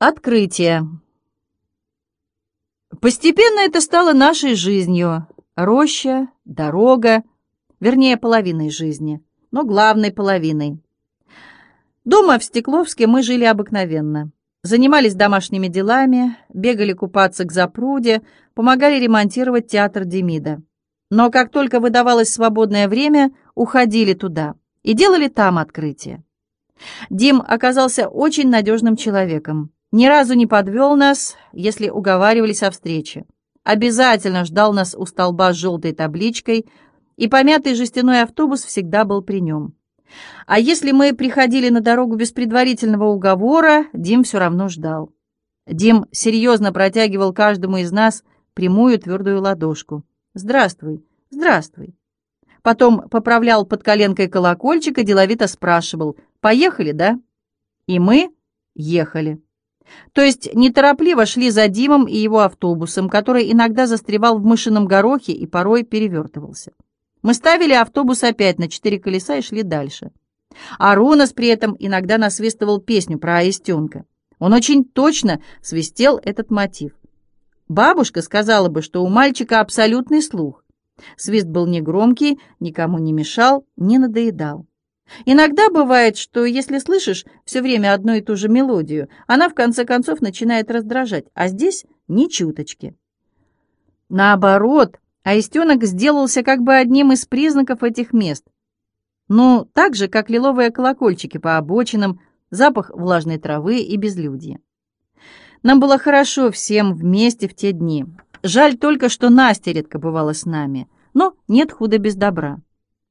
Открытие. Постепенно это стало нашей жизнью. Роща, дорога, вернее, половиной жизни, но главной половиной. Дома в Стекловске мы жили обыкновенно. Занимались домашними делами, бегали купаться к запруде, помогали ремонтировать театр Демида. Но как только выдавалось свободное время, уходили туда и делали там открытие. Дим оказался очень надежным человеком. Ни разу не подвел нас, если уговаривались о встрече. Обязательно ждал нас у столба с желтой табличкой, и помятый жестяной автобус всегда был при нем. А если мы приходили на дорогу без предварительного уговора, Дим все равно ждал. Дим серьезно протягивал каждому из нас прямую твердую ладошку. «Здравствуй, здравствуй». Потом поправлял под коленкой колокольчик и деловито спрашивал, «Поехали, да?» И мы ехали. То есть неторопливо шли за Димом и его автобусом, который иногда застревал в мышином горохе и порой перевертывался. Мы ставили автобус опять на четыре колеса и шли дальше. А Ронас при этом иногда насвистывал песню про аистенка. Он очень точно свистел этот мотив. Бабушка сказала бы, что у мальчика абсолютный слух. Свист был негромкий, никому не мешал, не надоедал. Иногда бывает, что если слышишь все время одну и ту же мелодию, она в конце концов начинает раздражать, а здесь ни чуточки. Наоборот, аистенок сделался как бы одним из признаков этих мест. Ну, так же, как лиловые колокольчики по обочинам, запах влажной травы и безлюдье. Нам было хорошо всем вместе в те дни. Жаль только, что Настя редко бывала с нами, но нет худа без добра.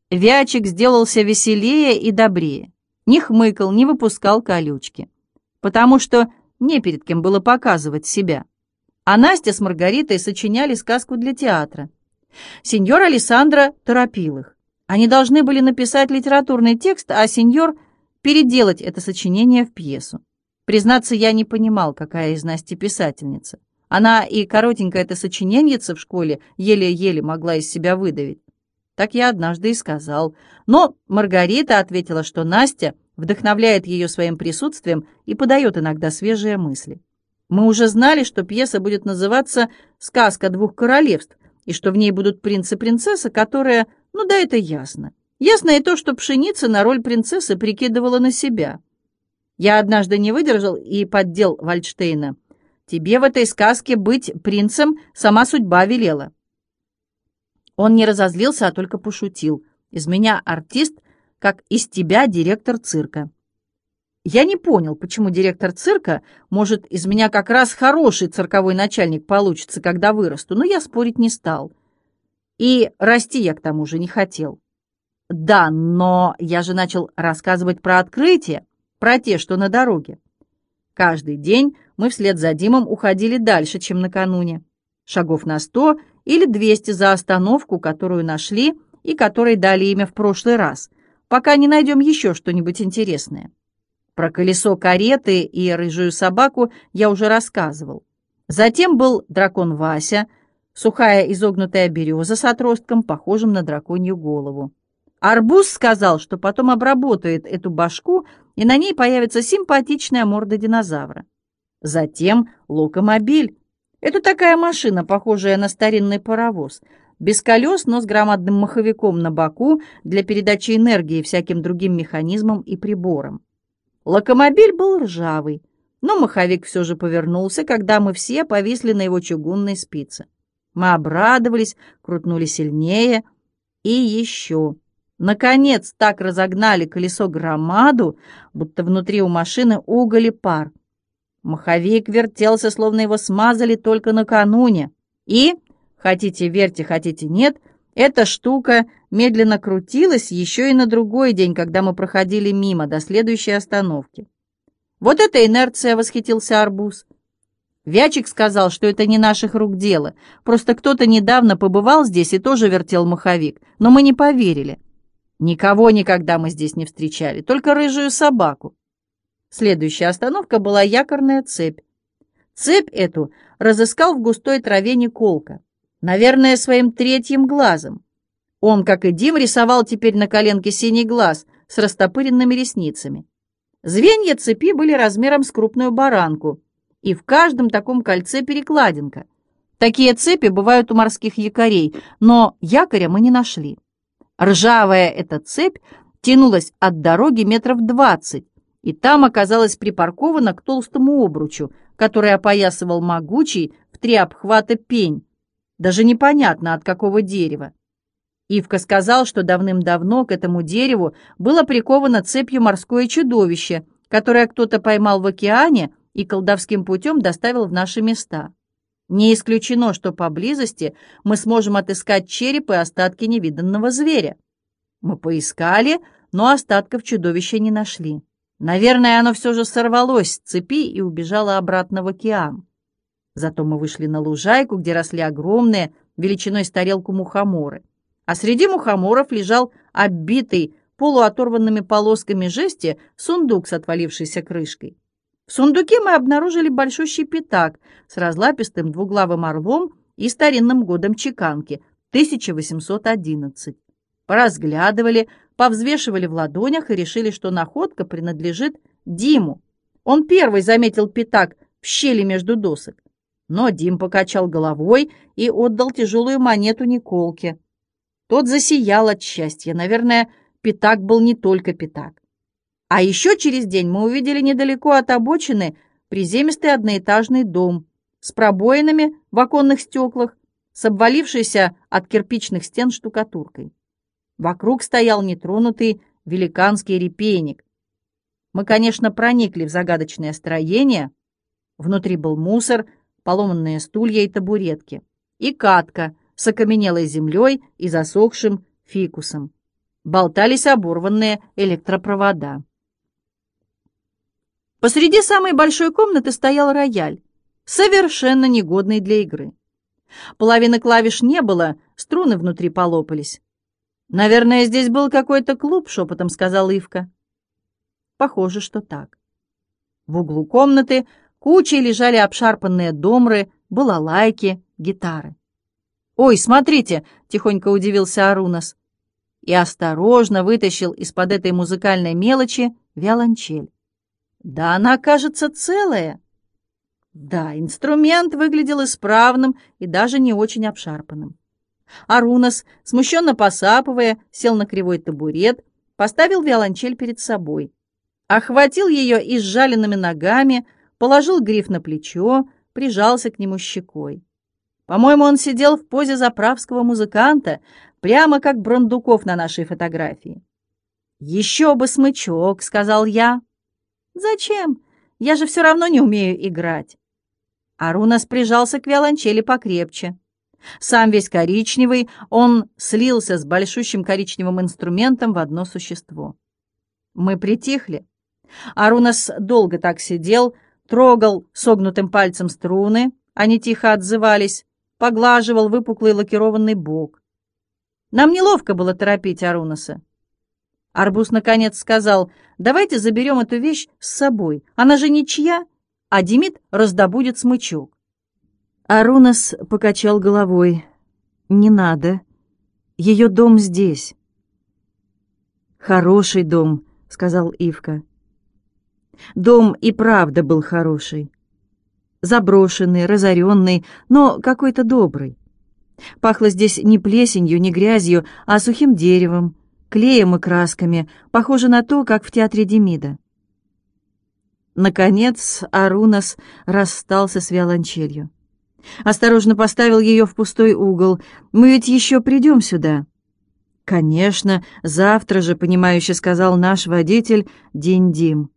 Вячик сделался веселее и добрее. Не хмыкал, не выпускал колючки. Потому что не перед кем было показывать себя. А Настя с Маргаритой сочиняли сказку для театра. Сеньор Александра торопил их. Они должны были написать литературный текст, а сеньор переделать это сочинение в пьесу. Признаться, я не понимал, какая из Насти писательница. Она и коротенькое это сочиненьице в школе еле-еле могла из себя выдавить. Так я однажды и сказал. Но Маргарита ответила, что Настя вдохновляет ее своим присутствием и подает иногда свежие мысли. Мы уже знали, что пьеса будет называться «Сказка двух королевств», и что в ней будут принц и принцесса, которые... Ну да, это ясно. Ясно и то, что Пшеница на роль принцессы прикидывала на себя. Я однажды не выдержал и поддел Вальдштейна. «Тебе в этой сказке быть принцем сама судьба велела». Он не разозлился, а только пошутил. «Из меня артист, как из тебя директор цирка». Я не понял, почему директор цирка, может, из меня как раз хороший цирковой начальник получится, когда вырасту, но я спорить не стал. И расти я к тому же не хотел. Да, но я же начал рассказывать про открытие, про те, что на дороге. Каждый день мы вслед за Димом уходили дальше, чем накануне. Шагов на сто или 200 за остановку, которую нашли и которой дали имя в прошлый раз, пока не найдем еще что-нибудь интересное. Про колесо кареты и рыжую собаку я уже рассказывал. Затем был дракон Вася, сухая изогнутая береза с отростком, похожим на драконью голову. Арбуз сказал, что потом обработает эту башку, и на ней появится симпатичная морда динозавра. Затем локомобиль, это такая машина, похожая на старинный паровоз, без колес, но с громадным маховиком на боку для передачи энергии всяким другим механизмам и приборам. Локомобиль был ржавый, но маховик все же повернулся, когда мы все повисли на его чугунной спице. Мы обрадовались, крутнули сильнее и еще. Наконец так разогнали колесо громаду, будто внутри у машины уголь и пар. Маховик вертелся, словно его смазали только накануне. И, хотите верьте, хотите нет, эта штука медленно крутилась еще и на другой день, когда мы проходили мимо до следующей остановки. Вот эта инерция, восхитился арбуз. Вячик сказал, что это не наших рук дело, просто кто-то недавно побывал здесь и тоже вертел маховик, но мы не поверили. Никого никогда мы здесь не встречали, только рыжую собаку. Следующая остановка была якорная цепь. Цепь эту разыскал в густой траве Николка, наверное, своим третьим глазом. Он, как и Дим, рисовал теперь на коленке синий глаз с растопыренными ресницами. Звенья цепи были размером с крупную баранку. И в каждом таком кольце перекладинка. Такие цепи бывают у морских якорей, но якоря мы не нашли. Ржавая эта цепь тянулась от дороги метров двадцать, и там оказалась припаркована к толстому обручу, который опоясывал могучий в три обхвата пень, даже непонятно от какого дерева. Ивка сказал, что давным-давно к этому дереву было приковано цепью морское чудовище, которое кто-то поймал в океане и колдовским путем доставил в наши места. Не исключено, что поблизости мы сможем отыскать череп и остатки невиданного зверя. Мы поискали, но остатков чудовища не нашли. Наверное, оно все же сорвалось с цепи и убежало обратно в океан. Зато мы вышли на лужайку, где росли огромные, величиной с тарелку мухоморы. А среди мухоморов лежал оббитый полуоторванными полосками жести сундук с отвалившейся крышкой. В сундуке мы обнаружили большущий пятак с разлапистым двуглавым орлом и старинным годом чеканки, 1811. Поразглядывали, повзвешивали в ладонях и решили, что находка принадлежит Диму. Он первый заметил пятак в щели между досок. Но Дим покачал головой и отдал тяжелую монету Николке. Тот засиял от счастья. Наверное, пятак был не только пятак. А еще через день мы увидели недалеко от обочины приземистый одноэтажный дом с пробоинами в оконных стеклах, с обвалившейся от кирпичных стен штукатуркой. Вокруг стоял нетронутый великанский репейник. Мы, конечно, проникли в загадочное строение. Внутри был мусор, поломанные стулья и табуретки, и катка с окаменелой землей и засохшим фикусом. Болтались оборванные электропровода. Посреди самой большой комнаты стоял рояль, совершенно негодный для игры. Половины клавиш не было, струны внутри полопались. «Наверное, здесь был какой-то клуб», — шепотом сказал Ивка. Похоже, что так. В углу комнаты Кучей лежали обшарпанные домры, балалайки, гитары. «Ой, смотрите!» — тихонько удивился Арунас. И осторожно вытащил из-под этой музыкальной мелочи виолончель. «Да она, кажется, целая!» Да, инструмент выглядел исправным и даже не очень обшарпанным. Арунас, смущенно посапывая, сел на кривой табурет, поставил виолончель перед собой, охватил ее изжаленными ногами, положил гриф на плечо, прижался к нему щекой. По-моему, он сидел в позе заправского музыканта, прямо как Брандуков на нашей фотографии. «Еще бы смычок», — сказал я. «Зачем? Я же все равно не умею играть». Арунас прижался к виолончели покрепче. Сам весь коричневый, он слился с большущим коричневым инструментом в одно существо. Мы притихли. Арунас долго так сидел, трогал согнутым пальцем струны, они тихо отзывались, поглаживал выпуклый лакированный бок. Нам неловко было торопить Арунаса. Арбуз наконец сказал, давайте заберем эту вещь с собой, она же ничья, а Демид раздобудет смычок. Арунас покачал головой. «Не надо. Ее дом здесь». «Хороший дом», — сказал Ивка. Дом и правда был хороший. Заброшенный, разоренный, но какой-то добрый. Пахло здесь не плесенью, не грязью, а сухим деревом, клеем и красками, похоже на то, как в театре Демида. Наконец Арунас расстался с виолончелью. Осторожно поставил ее в пустой угол. «Мы ведь еще придем сюда». «Конечно, завтра же», — понимающе сказал наш водитель Динь-Дим.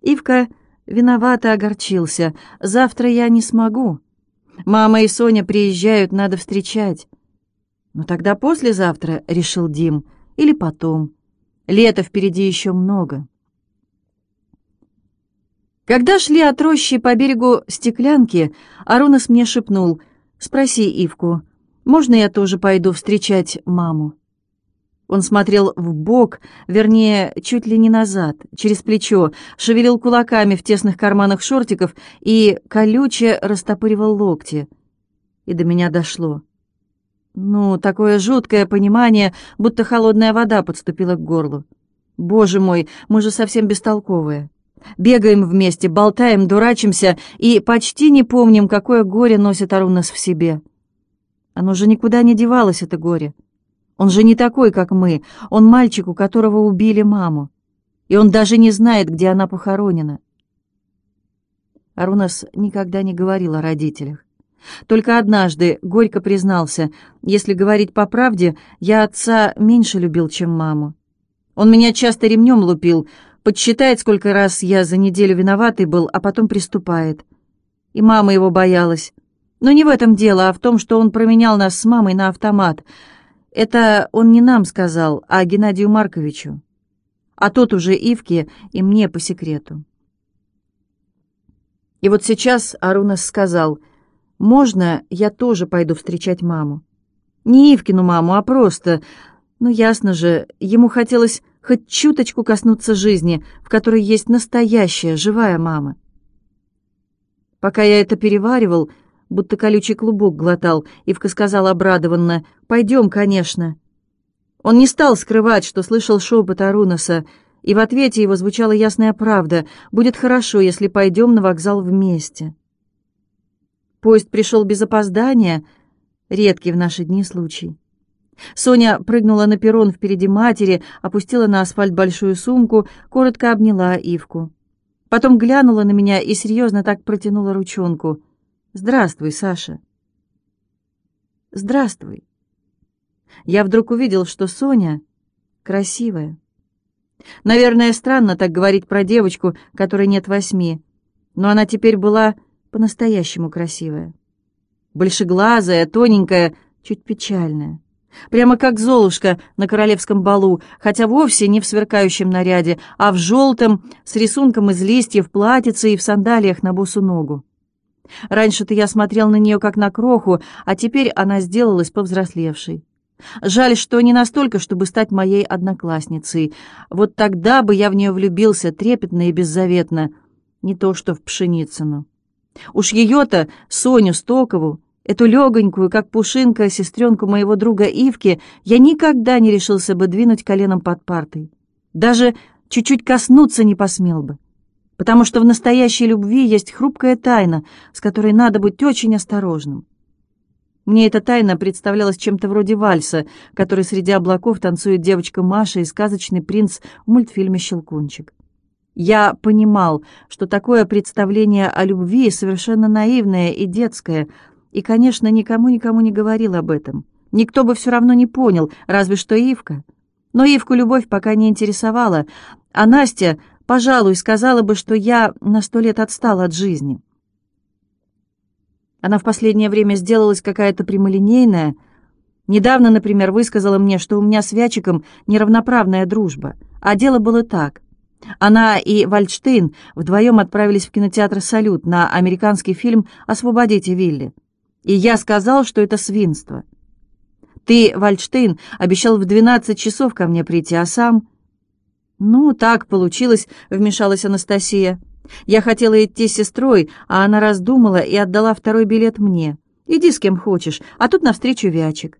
Ивка виновато огорчился. «Завтра я не смогу. Мама и Соня приезжают, надо встречать». «Ну тогда послезавтра», — решил Дим, — «или потом. Лето впереди еще много». Когда шли от рощи по берегу стеклянки, Арунас мне шепнул, «Спроси Ивку, можно я тоже пойду встречать маму?» Он смотрел в бок, вернее, чуть ли не назад, через плечо, шевелил кулаками в тесных карманах шортиков и колюче растопыривал локти. И до меня дошло. Ну, такое жуткое понимание, будто холодная вода подступила к горлу. Боже мой, мы же совсем бестолковые. Бегаем вместе, болтаем, дурачимся и почти не помним, какое горе носит Арунас в себе. Оно же никуда не девалось, это горе. Он же не такой, как мы. Он мальчик, у которого убили маму. И он даже не знает, где она похоронена. Арунас никогда не говорил о родителях. Только однажды горько признался, если говорить по правде, я отца меньше любил, чем маму. Он меня часто ремнем лупил, подсчитает, сколько раз я за неделю виноватый был, а потом приступает. И мама его боялась. Но не в этом дело, а в том, что он променял нас с мамой на автомат. Это он не нам сказал, а Геннадию Марковичу. А тот уже Ивке и мне по секрету. И вот сейчас Арунас сказал, «Можно я тоже пойду встречать маму?» Не Ивкину маму, а просто... Ну, ясно же, ему хотелось хоть чуточку коснуться жизни, в которой есть настоящая, живая мама. Пока я это переваривал, будто колючий клубок глотал, Ивка сказал обрадованно, «Пойдем, конечно». Он не стал скрывать, что слышал шепот Арунаса, и в ответе его звучала ясная правда. «Будет хорошо, если пойдем на вокзал вместе». Поезд пришел без опоздания, редкий в наши дни случай. Соня прыгнула на перрон впереди матери, опустила на асфальт большую сумку, коротко обняла Ивку. Потом глянула на меня и серьезно так протянула ручонку. «Здравствуй, Саша». «Здравствуй». Я вдруг увидел, что Соня красивая. Наверное, странно так говорить про девочку, которой нет восьми, но она теперь была по-настоящему красивая. Большеглазая, тоненькая, чуть печальная. Прямо как Золушка на королевском балу, хотя вовсе не в сверкающем наряде, а в желтом, с рисунком из листьев, платьице и в сандалиях на босу ногу. Раньше-то я смотрел на нее как на кроху, а теперь она сделалась повзрослевшей. Жаль, что не настолько, чтобы стать моей одноклассницей. Вот тогда бы я в нее влюбился трепетно и беззаветно, не то что в Пшеницыну. Уж ее-то, Соню Стокову, эту легонькую, как пушинка, сестренку моего друга Ивки, я никогда не решился бы двинуть коленом под партой. Даже чуть-чуть коснуться не посмел бы. Потому что в настоящей любви есть хрупкая тайна, с которой надо быть очень осторожным. Мне эта тайна представлялась чем-то вроде вальса, который среди облаков танцует девочка Маша и сказочный принц в мультфильме «Щелкунчик». Я понимал, что такое представление о любви совершенно наивное и детское, и, конечно, никому-никому не говорил об этом. Никто бы все равно не понял, разве что Ивка. Но Ивку любовь пока не интересовала, а Настя, пожалуй, сказала бы, что я на сто лет отстал от жизни. Она в последнее время сделалась какая-то прямолинейная. Недавно, например, высказала мне, что у меня с Вячиком неравноправная дружба. А дело было так. Она и Вальдштейн вдвоем отправились в кинотеатр «Салют» на американский фильм «Освободите Вилли». И я сказал, что это свинство. Ты, Вальдштейн, обещал в 12 часов ко мне прийти, а сам... «Ну, так получилось», — вмешалась Анастасия. Я хотела идти с сестрой, а она раздумала и отдала второй билет мне. Иди с кем хочешь, а тут навстречу Вячик.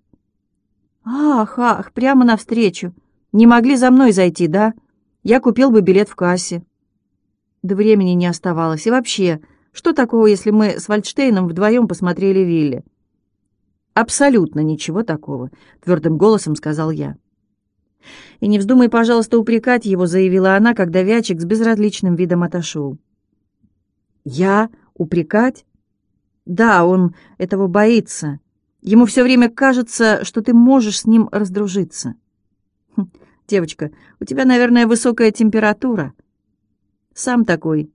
Ах, ах, прямо навстречу. Не могли за мной зайти, да? Я купил бы билет в кассе. Да времени не оставалось. И вообще, что такого, если мы с Вальдштейном вдвоем посмотрели Вилли? Абсолютно ничего такого, твердым голосом сказал я. «И не вздумай, пожалуйста, упрекать его», — заявила она, когда Вячик с безразличным видом отошел. «Я? Упрекать?» «Да, он этого боится. Ему все время кажется, что ты можешь с ним раздружиться». Хм, «Девочка, у тебя, наверное, высокая температура». «Сам такой.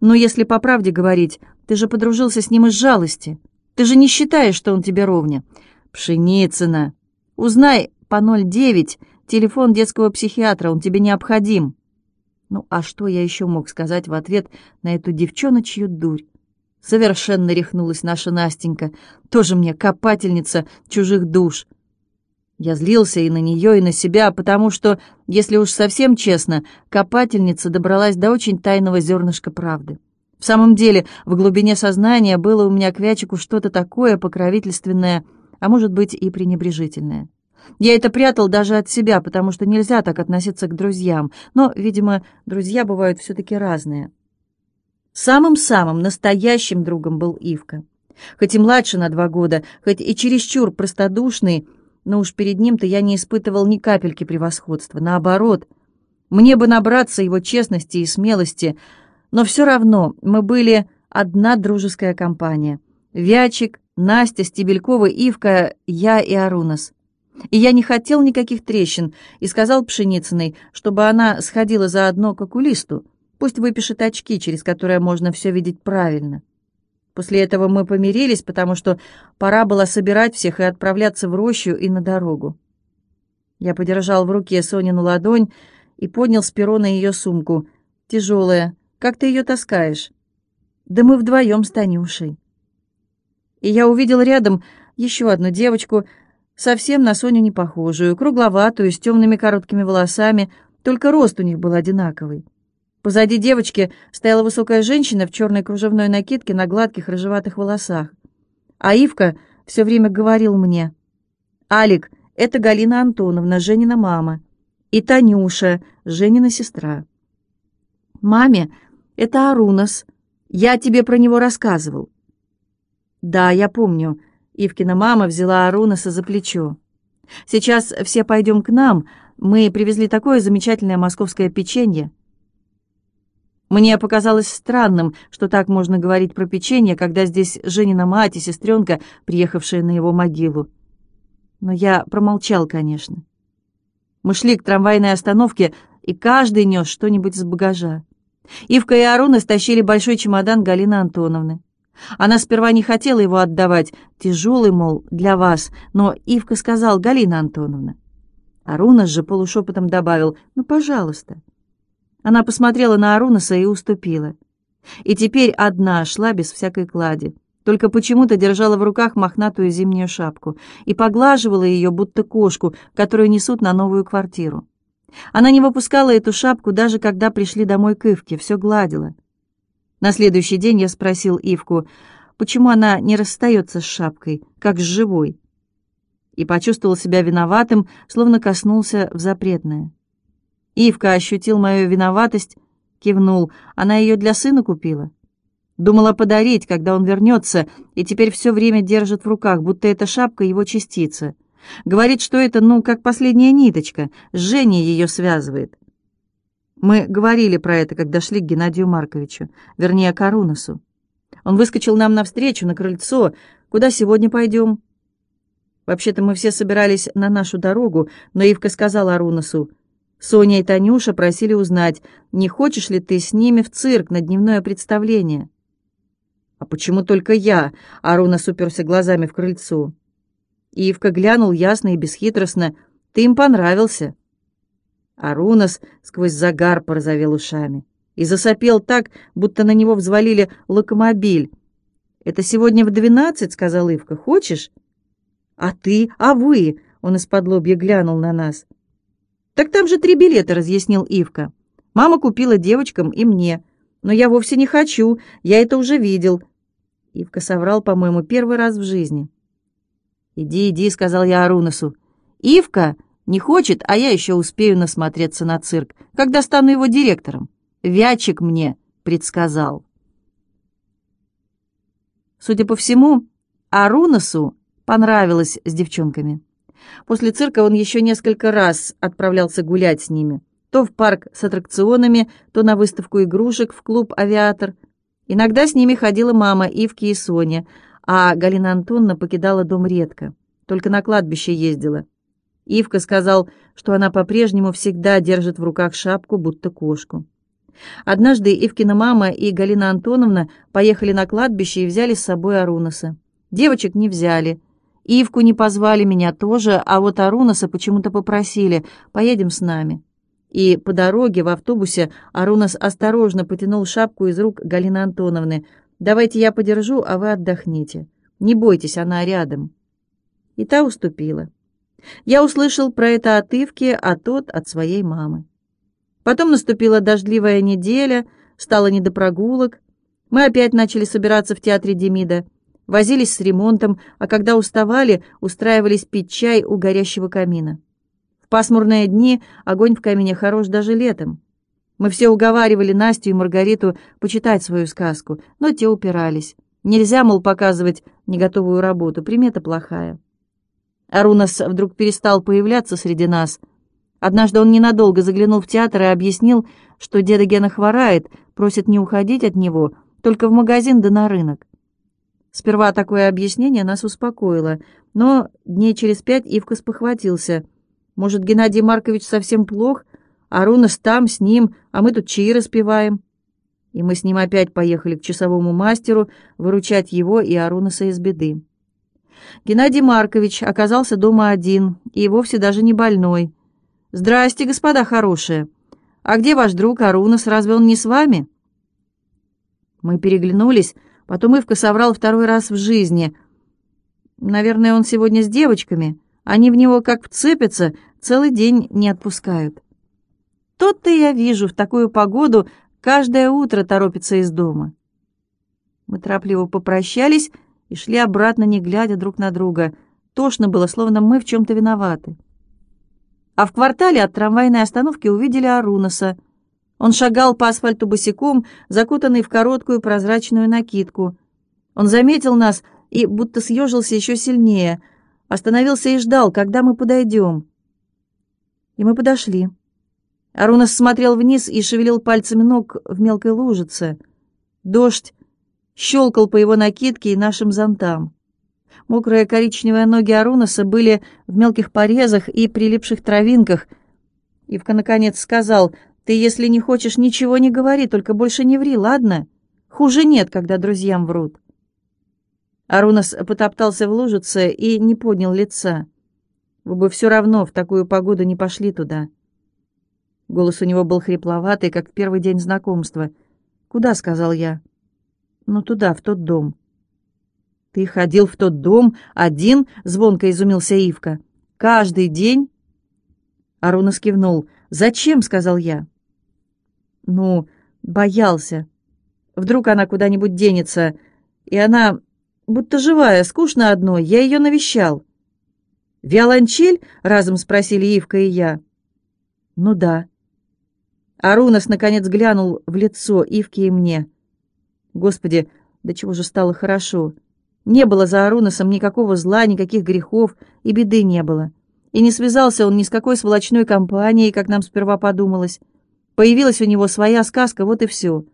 Но если по правде говорить, ты же подружился с ним из жалости. Ты же не считаешь, что он тебе ровня». «Пшеницына, узнай по 09 Телефон детского психиатра, он тебе необходим». Ну, а что я еще мог сказать в ответ на эту девчоночью дурь? Совершенно рехнулась наша Настенька, тоже мне копательница чужих душ. Я злился и на нее, и на себя, потому что, если уж совсем честно, копательница добралась до очень тайного зернышка правды. В самом деле, в глубине сознания было у меня к Вячику что-то такое покровительственное, а может быть и пренебрежительное. Я это прятал даже от себя, потому что нельзя так относиться к друзьям. Но, видимо, друзья бывают все-таки разные. Самым-самым настоящим другом был Ивка. Хоть и младше на два года, хоть и чересчур простодушный, но уж перед ним-то я не испытывал ни капельки превосходства. Наоборот, мне бы набраться его честности и смелости, но все равно мы были одна дружеская компания. Вячик, Настя, Стебелькова, Ивка, я и Арунас. И я не хотел никаких трещин, и сказал Пшеницыной, чтобы она сходила заодно к окулисту, пусть выпишет очки, через которые можно все видеть правильно. После этого мы помирились, потому что пора было собирать всех и отправляться в рощу и на дорогу. Я подержал в руке Сонину ладонь и поднял с перона ее сумку. Тяжелая. Как ты ее таскаешь? Да мы вдвоем с Танюшей. И я увидел рядом еще одну девочку, совсем на Соню не похожую, кругловатую, с темными короткими волосами, только рост у них был одинаковый. Позади девочки стояла высокая женщина в черной кружевной накидке на гладких рыжеватых волосах. А Ивка все время говорил мне, «Алик, это Галина Антоновна, Женина мама, и Танюша, Женина сестра». «Маме, это Арунас, я тебе про него рассказывал». «Да, я помню». Ивкина мама взяла Арунаса за плечо. «Сейчас все пойдем к нам. Мы привезли такое замечательное московское печенье». Мне показалось странным, что так можно говорить про печенье, когда здесь Женина мать и сестренка, приехавшие на его могилу. Но я промолчал, конечно. Мы шли к трамвайной остановке, и каждый нес что-нибудь с багажа. Ивка и Аруна стащили большой чемодан Галины Антоновны. Она сперва не хотела его отдавать, тяжелый, мол, для вас, но Ивка сказал, Галина Антоновна. Аруна же полушепотом добавил, ну, пожалуйста. Она посмотрела на Арунаса и уступила. И теперь одна шла без всякой клади, только почему-то держала в руках мохнатую зимнюю шапку и поглаживала ее, будто кошку, которую несут на новую квартиру. Она не выпускала эту шапку, даже когда пришли домой к Ивке, все гладила. На следующий день я спросил Ивку, почему она не расстается с шапкой, как с живой, и почувствовал себя виноватым, словно коснулся в запретное. Ивка ощутил мою виноватость, кивнул. Она ее для сына купила. Думала подарить, когда он вернется, и теперь все время держит в руках, будто эта шапка его частица. Говорит, что это, ну, как последняя ниточка, Женя ее связывает. Мы говорили про это, когда шли к Геннадию Марковичу, вернее, к Арунасу. Он выскочил нам навстречу, на крыльцо. «Куда сегодня пойдем?» Вообще-то мы все собирались на нашу дорогу, но Ивка сказала Арунасу, Соня и Танюша просили узнать, не хочешь ли ты с ними в цирк на дневное представление. «А почему только я?» — Аруна суперся глазами в крыльцо. Ивка глянул ясно и бесхитростно. «Ты им понравился». Арунас сквозь загар порозовел ушами и засопел так, будто на него взвалили локомобиль. «Это сегодня в двенадцать?» — сказал Ивка. «Хочешь?» «А ты? А вы?» — он из-под лобья глянул на нас. «Так там же три билета», — разъяснил Ивка. «Мама купила девочкам и мне. Но я вовсе не хочу, я это уже видел». Ивка соврал, по-моему, первый раз в жизни. «Иди, иди», — сказал я Арунасу. «Ивка не хочет, а я еще успею насмотреться на цирк, когда стану его директором. Вячик мне предсказал». Судя по всему, Арунасу понравилось с девчонками. После цирка он еще несколько раз отправлялся гулять с ними. То в парк с аттракционами, то на выставку игрушек в клуб «Авиатор». Иногда с ними ходила мама Ивки и Соня, а Галина Антоновна покидала дом редко, только на кладбище ездила. Ивка сказал, что она по-прежнему всегда держит в руках шапку, будто кошку. Однажды Ивкина мама и Галина Антоновна поехали на кладбище и взяли с собой Арунаса. Девочек не взяли — Ивку не позвали меня тоже, а вот Арунаса почему-то попросили, поедем с нами. И по дороге в автобусе Арунас осторожно потянул шапку из рук Галины Антоновны. «Давайте я подержу, а вы отдохните. Не бойтесь, она рядом». И та уступила. Я услышал про это от Ивки, а тот от своей мамы. Потом наступила дождливая неделя, стало не до прогулок. Мы опять начали собираться в театре Демида. Возились с ремонтом, а когда уставали, устраивались пить чай у горящего камина. В пасмурные дни огонь в камине хорош даже летом. Мы все уговаривали Настю и Маргариту почитать свою сказку, но те упирались. Нельзя, мол, показывать неготовую работу, примета плохая. Арунас вдруг перестал появляться среди нас. Однажды он ненадолго заглянул в театр и объяснил, что деда Гена хворает, просит не уходить от него, только в магазин да на рынок. Сперва такое объяснение нас успокоило, но дней через пять Ивка спохватился. Может, Геннадий Маркович совсем плох, а Рунас там с ним, а мы тут чаи распеваем. И мы с ним опять поехали к часовому мастеру выручать его и Арунаса из беды. Геннадий Маркович оказался дома один и вовсе даже не больной. «Здрасте, господа хорошие! А где ваш друг Арунас? Разве он не с вами?» Мы переглянулись, потом Ивка соврал второй раз в жизни. «Наверное, он сегодня с девочками. Они в него как вцепятся, целый день не отпускают». Тот-то я вижу, в такую погоду каждое утро торопится из дома. Мы торопливо попрощались и шли обратно, не глядя друг на друга. Тошно было, словно мы в чем-то виноваты. А в квартале от трамвайной остановки увидели Арунаса. Он шагал по асфальту босиком, закутанный в короткую прозрачную накидку. Он заметил нас и будто съежился еще сильнее, остановился и ждал, когда мы подойдем. И мы подошли. Арунас смотрел вниз и шевелил пальцами ног в мелкой лужице. Дождь щелкал по его накидке и нашим зонтам. Мокрые коричневые ноги Арунаса были в мелких порезах и прилипших травинках. Ивка, наконец, сказал, «Ты, если не хочешь, ничего не говори, только больше не ври, ладно? Хуже нет, когда друзьям врут». Арунас потоптался в лужице и не поднял лица. «Вы бы все равно в такую погоду не пошли туда». Голос у него был хрипловатый, как в первый день знакомства. «Куда?» — сказал я. «Ну, туда, в тот дом». «Ты ходил в тот дом один?» — звонко изумился Ивка. «Каждый день?» Аруна скивнул. «Зачем?» — сказал я. «Ну, боялся. Вдруг она куда-нибудь денется. И она будто живая, скучно одной. Я ее навещал». «Виолончель?» — разом спросили Ивка и я. «Ну да». Арунас, наконец, глянул в лицо Ивке и мне. Господи, до чего же стало хорошо. Не было за Арунасом никакого зла, никаких грехов, и беды не было. И не связался он ни с какой сволочной компанией, как нам сперва подумалось. Появилась у него своя сказка, вот и все.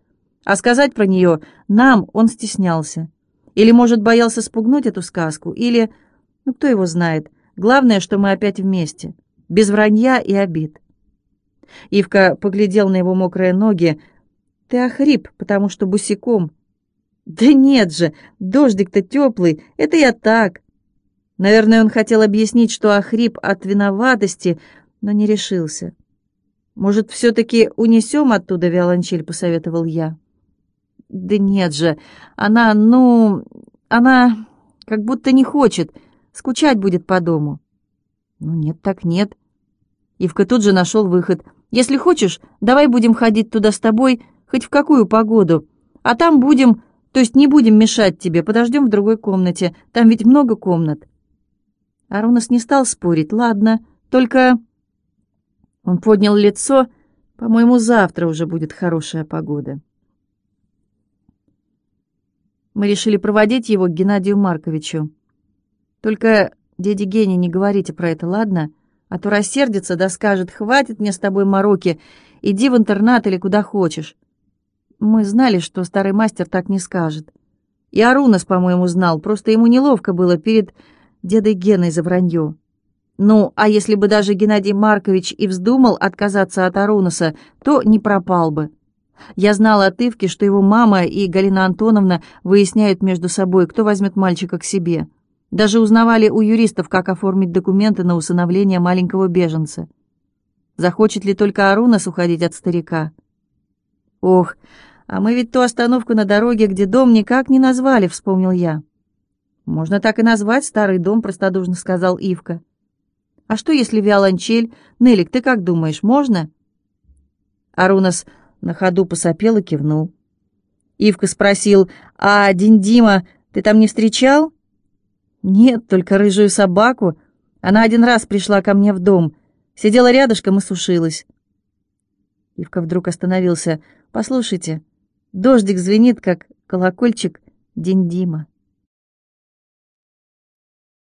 А сказать про нее нам он стеснялся. Или, может, боялся спугнуть эту сказку, или... Ну, кто его знает. Главное, что мы опять вместе. Без вранья и обид. Ивка поглядел на его мокрые ноги. «Ты охрип, потому что босиком». «Да нет же, дождик-то теплый, это я так». Наверное, он хотел объяснить, что охрип от виноватости, но не решился. «Может, все-таки унесем оттуда виолончель?» — посоветовал я. «Да нет же, она, ну, она как будто не хочет, скучать будет по дому». «Ну нет, так нет». Ивка тут же нашел выход — если хочешь, давай будем ходить туда с тобой хоть в какую погоду, а там будем, то есть не будем мешать тебе, подождем в другой комнате, там ведь много комнат». Арунас не стал спорить, ладно, только... Он поднял лицо, по-моему, завтра уже будет хорошая погода. Мы решили проводить его к Геннадию Марковичу. Только, дяде Гене, не говорите про это, ладно?» А то рассердится да скажет, хватит мне с тобой мороки, иди в интернат или куда хочешь. Мы знали, что старый мастер так не скажет. И Арунас, по-моему, знал, просто ему неловко было перед дедой Геной за вранье. Ну, а если бы даже Геннадий Маркович и вздумал отказаться от Арунаса, то не пропал бы. Я знала от Ивки, что его мама и Галина Антоновна выясняют между собой, кто возьмет мальчика к себе. Даже узнавали у юристов, как оформить документы на усыновление маленького беженца. Захочет ли только Арунас уходить от старика? Ох, а мы ведь ту остановку на дороге, где дом никак не назвали, вспомнил я. Можно так и назвать старый дом, простодушно сказал Ивка. А что, если виолончель? Нелик, ты как думаешь, можно? Арунас на ходу посопел и кивнул. Ивка спросил, а Диндима Ты там не встречал?» «Нет, только рыжую собаку. Она один раз пришла ко мне в дом, сидела рядышком и сушилась». Ивка вдруг остановился. «Послушайте, дождик звенит, как колокольчик День Дима».